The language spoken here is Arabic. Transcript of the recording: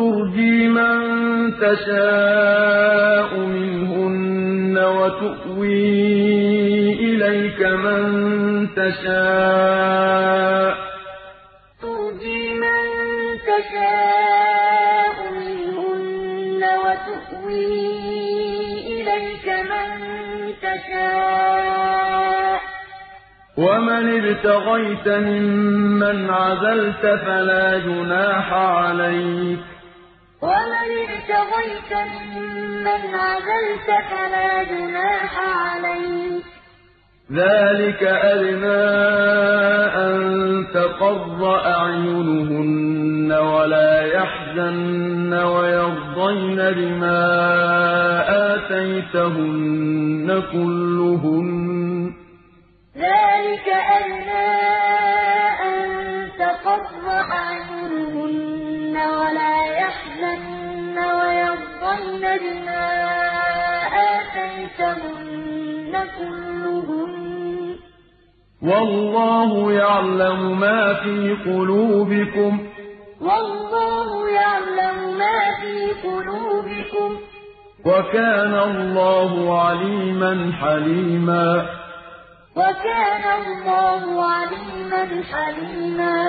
تُرْجِي مَن تَشَاءُ مِنْهُنَّ وَتُؤْوِي إِلَيْكَ مَن تَشَاءُ ۖ. وَمَنِ ابْتَغَيْتَ مِمَّنْ عَزَلْتَ فَلَا جُنَاحَ عَلَيْكَ ۚ. ذَٰلِكَ أَدْنَىٰ أَن تَقَرَّ أَعْيُنُهُنَّ وَلَا يَحْزَنَّ وَيَرْضَيْنَ بِمَا آتَيْتَهُنَّ كُلُّهُنَّ ۚ. ابْتَغَيْتَ مِمَّنْ عَزَلْتَ فَلَا جُنَاحَ عَلَيْكَ ۚ ذَٰلِكَ أَدْنَىٰ أَن تَقَرَّ أَعْيُنُهُنَّ وَلَا يَحْزَنَّ بِمَا آتَيْتَهُنَّ كُلُّهُنَّ ۚ وَاللَّهُ يَعْلَمُ مَا فِي قُلُوبِكُمْ ۚ وَكَانَ اللَّهُ عَلِيمًا حَلِيمًا